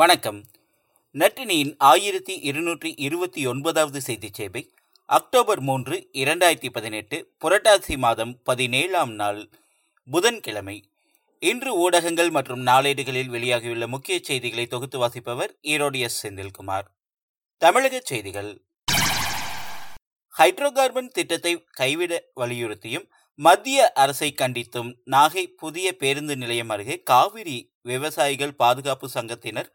வணக்கம். நட்டினியின் ஆயிரத்தி இருநூற்றி இருபத்தி ஒன்பதாவது செய்தி சேவை அக்டோபர் மூன்று இரண்டாயிரத்தி பதினெட்டு புரட்டாசி மாதம் பதினேழாம் நாள் புதன்கிழமை. இன்று ஊடகங்கள் மற்றும் நாளேடுகளில் வெளியாகியுள்ள முக்கிய செய்திகளை தொகுத்து வாசிப்பவர் ஈரோடு எஸ். செந்தில்குமார். தமிழக செய்திகள். ஹைட்ரோ கார்பன் திட்டத்தை கைவிட வலியுறுத்தியும் மத்திய அரசை கண்டித்தும் நாகை புதிய பேருந்து நிலையம் அருகே காவிரி விவசாயிகள் பாதுகாப்பு சங்கத்தினர்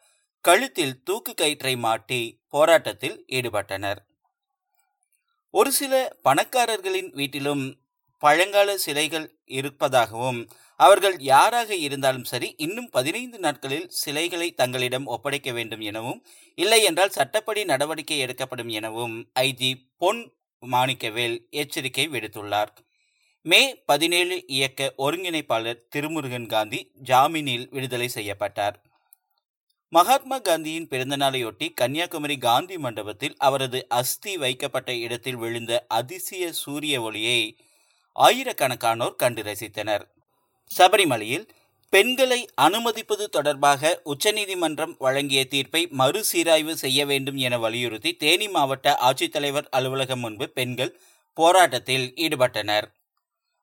கழுத்தில் தூக்கு கயிற்றை மாட்டி போராட்டத்தில் ஈடுபட்டனர். ஒரு சில பணக்காரர்களின் வீட்டிலும் பழங்கால சிலைகள் இருப்பதாகவும் அவர்கள் யாராக இருந்தாலும் சரி இன்னும் பதினைந்து நாட்களில் சிலைகளை தங்களிடம் ஒப்படைக்க வேண்டும் எனவும் இல்லை என்றால் சட்டப்படி நடவடிக்கை எடுக்கப்படும் எனவும் ஐஜி பொன் மாணிக்கவேல் எச்சரிக்கை விடுத்துள்ளார். மே பதினேழு இயக்க ஒருங்கிணைப்பாளர் திருமுருகன் காந்தி ஜாமீனில் விடுதலை செய்யப்பட்டார். மகாத்மா காந்தியின் பிறந்தநாளையொட்டி கன்னியாகுமரி காந்தி மண்டபத்தில் அவரது அஸ்தி வைக்கப்பட்ட இடத்தில் விழுந்த அதிசய சூரிய ஒளியை ஆயிரக்கணக்கானோர் கண்டு ரசித்தனர். சபரிமலையில் பெண்களை அனுமதிப்பது தொடர்பாக உச்சநீதிமன்றம் வழங்கிய தீர்ப்பை மறுசீராய்வு செய்ய வேண்டும் என வலியுறுத்தி தேனி மாவட்ட ஆட்சித்தலைவர் அலுவலகம் முன்பு பெண்கள் போராட்டத்தில் ஈடுபட்டனர்.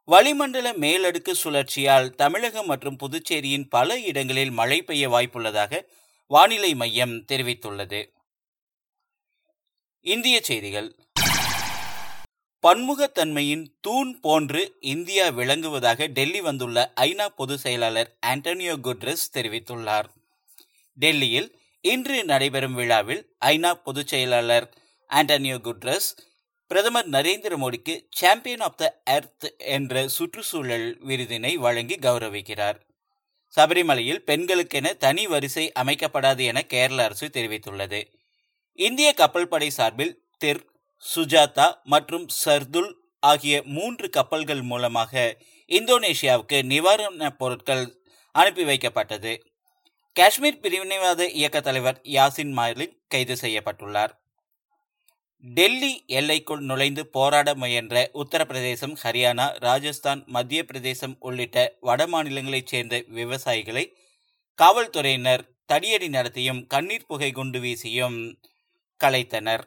வளிமண்டல மேலடுக்கு சுழற்சியால் தமிழகம் மற்றும் புதுச்சேரியின் பல இடங்களில் மழை பெய்ய வாய்ப்புள்ளதாக வானிலை மையம் தெரிவித்துள்ளது. இந்திய செய்திகள். பன்முகத்தன்மையின் தூண் போன்று இந்தியா விளங்குவதாக டெல்லி வந்துள்ள ஐநா பொதுச் செயலாளர் ஆண்டனியோ குட்ரஸ் தெரிவித்துள்ளார். டெல்லியில் இன்று நடைபெறும் விழாவில் ஐநா பொதுச் செயலாளர் ஆண்டனியோ குட்ரஸ் பிரதமர் நரேந்திர மோடிக்கு சாம்பியன் ஆஃப் த எர்த் என்ற சுற்றுச்சூழல் விருதினை வழங்கி கௌரவிக்கிறார். சபரிமலையில் பெண்களுக்கென தனி வரிசை அமைக்கப்படாது என கேரள அரசு தெரிவித்துள்ளது. இந்திய கப்பல் படை சார்பில் திர் சுஜாதா மற்றும் சர்துல் ஆகிய மூன்று கப்பல்கள் மூலமாக இந்தோனேஷியாவுக்கு நிவாரணப் பொருட்கள் அனுப்பி வைக்கப்பட்டது. காஷ்மீர் பிரிவினைவாத இயக்க தலைவர் யாசின் மாலிக் கைது செய்யப்பட்டுள்ளார். டெல்லி எல்லைக்குள் நுழைந்து போராட முயன்ற உத்தரப்பிரதேசம் ஹரியானா ராஜஸ்தான் மத்திய பிரதேசம் உள்ளிட்ட வட மாநிலங்களைச் சேர்ந்த விவசாயிகளை காவல்துறையினர் தடியடி நடத்தியும் கண்ணீர் புகை குண்டு வீசியும் கலைத்தனர்.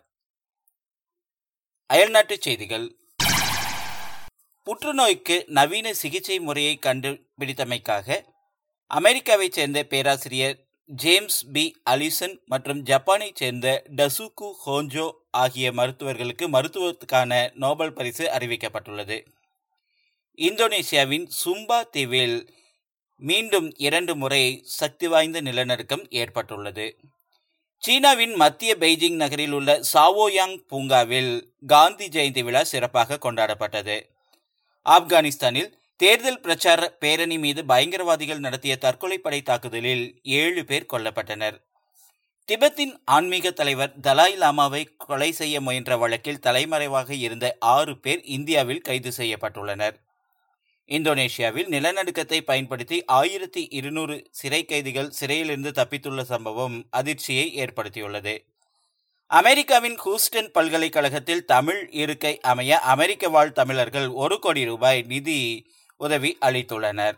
அயல்நாட்டுச் செய்திகள். புற்றுநோய்க்கு நவீன சிகிச்சை முறையை கண்டுபிடித்தமைக்காக அமெரிக்காவைச் சேர்ந்த பேராசிரியர் ஜேம்ஸ் பி. அலிசன் மற்றும் ஜப்பானைச் சேர்ந்த டசுகு ஹோஞ்சோ ஆகிய மருத்துவர்களுக்கு மருத்துவத்துக்கான நோபல் பரிசு அறிவிக்கப்பட்டுள்ளது. இந்தோனேசியாவின் சும்பா தீவில் மீண்டும் இரண்டு முறை சக்தி வாய்ந்த நிலநடுக்கம் ஏற்பட்டுள்ளது. சீனாவின் மத்திய பெய்ஜிங் நகரில் உள்ள சாவோயாங் பூங்காவில் காந்தி ஜெயந்தி விழா சிறப்பாக கொண்டாடப்பட்டது. ஆப்கானிஸ்தானில் தேர்தல் பிரச்சார பேரணி மீது பயங்கரவாதிகள் நடத்திய தற்கொலைப்படை தாக்குதலில் ஏழு பேர் கொல்லப்பட்டனர். திபெத்தின் ஆன்மீக தலைவர் தலாய் லாமாவை கொலை செய்ய முயன்ற வழக்கில் தலைமறைவாக இருந்த ஆறு பேர் இந்தியாவில் கைது செய்யப்பட்டுள்ளனர். இந்தோனேஷியாவில் நிலநடுக்கத்தை பயன்படுத்தி ஆயிரத்தி இருநூறு சிறை கைதிகள் சிறையிலிருந்து தப்பித்துள்ள சம்பவம் அதிர்ச்சியை ஏற்படுத்தியுள்ளது. அமெரிக்காவின் ஹூஸ்டன் பல்கலைக்கழகத்தில் தமிழ் இருக்கை அமைய அமெரிக்க வாழ் தமிழர்கள் ஒரு கோடி ரூபாய் நிதி உதவி அளித்துள்ளனர்.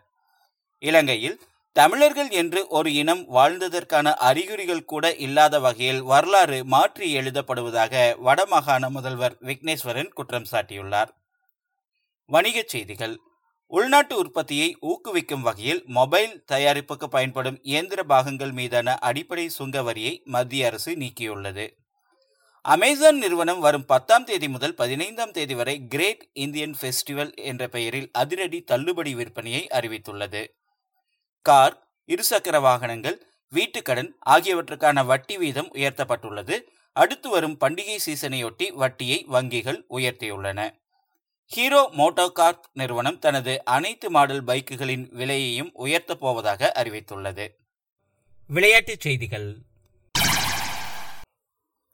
இலங்கையில் தமிழர்கள் என்று ஒரு இனம் வாழ்ந்ததற்கான அறிகுறிகள் கூட இல்லாத வகையில் வரலாறு மாற்றி எழுதப்படுவதாக வடமாகாண முதல்வர் விக்னேஸ்வரன் குற்றம் சாட்டியுள்ளார். வணிகச் செய்திகள். உள்நாட்டு உற்பத்தியை ஊக்குவிக்கும் வகையில் மொபைல் தயாரிப்புக்கு பயன்படும் இயந்திர பாகங்கள் மீதான அடிப்படை சுங்க வரியை மத்திய அரசு நீக்கியுள்ளது. அமேசான் நிறுவனம் வரும் பத்தாம் தேதி முதல் பதினைந்தாம் தேதி வரை கிரேட் இந்தியன் ஃபெஸ்டிவல் என்ற பெயரில் அதிரடி தள்ளுபடி விற்பனையை அறிவித்துள்ளது. கார் இருசக்கர வாகனங்கள் வீட்டுக்கடன் ஆகியவற்றுக்கான வட்டி வீதம் உயர்த்தப்பட்டுள்ளது. அடுத்து வரும் பண்டிகை சீசனையொட்டி வட்டியை வங்கிகள் உயர்த்தியுள்ளன. ஹீரோ மோட்டோகார்ப் நிறுவனம் தனது அனைத்து மாடல் பைக்குகளின் விலையையும் உயர்த்தப் போவதாக அறிவித்துள்ளது. விளையாட்டுச் செய்திகள்.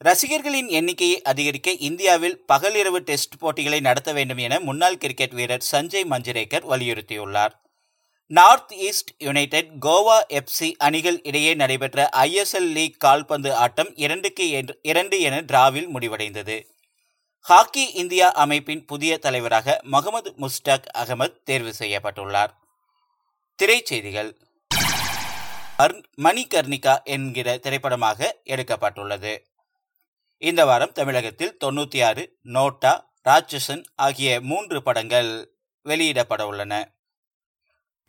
ரசிகர்களின் எண்ணிக்கையை அதிகரிக்க இந்தியாவில் பகலிரவு டெஸ்ட் போட்டிகளை நடத்த வேண்டும் என முன்னாள் கிரிக்கெட் வீரர் சஞ்சய் மஞ்சரேக்கர் வலியுறுத்தியுள்ளார். North East United Goa FC அணிகள் இடையே நடைபெற்ற ஐஎஸ்எல் லீக் கால்பந்து ஆட்டம் இரண்டுக்கு இரண்டு என டிராவில் முடிவடைந்தது. ஹாக்கி இந்தியா அமைப்பின் புதிய தலைவராக முகமது முஸ்டாக் அகமது தேர்வு செய்யப்பட்டுள்ளார். திரைச்செய்திகள். மணிகர்ணிகா என்கிற திரைப்படமாக எடுக்கப்பட்டுள்ளது. இந்த வாரம் தமிழகத்தில் தொண்ணூற்றி ஆறு நோட்டா ராட்சசன் ஆகிய மூன்று படங்கள் வெளியிடப்பட உள்ளன.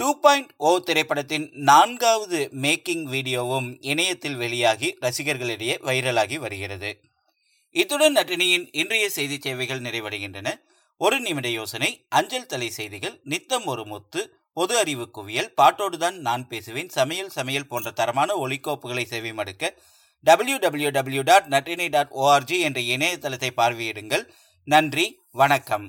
டூ பாயிண்ட் ஓ திரைப்படத்தின் நான்காவது மேக்கிங் வீடியோவும் இணையத்தில் வெளியாகி ரசிகர்களிடையே வைரலாகி வருகிறது. இத்துடன் நட்டினியின் இன்றைய செய்தி சேவைகள் நிறைவடைகின்றன. ஒரு நிமிட யோசனை அஞ்சல் தலை செய்திகள் நித்தம் ஒரு முத்து பொது அறிவு குவியல் பாட்டோடுதான் நான் பேசுவேன் சமையல் சமையல் போன்ற தரமான ஒலிக்கோப்புகளை செவிமடுக்க டபிள்யூ டபிள்யூ டபிள்யூ டாட் நட்டினை டாட் ஓஆர்ஜி என்ற இணையதளத்தை பார்வையிடுங்கள். நன்றி வணக்கம்.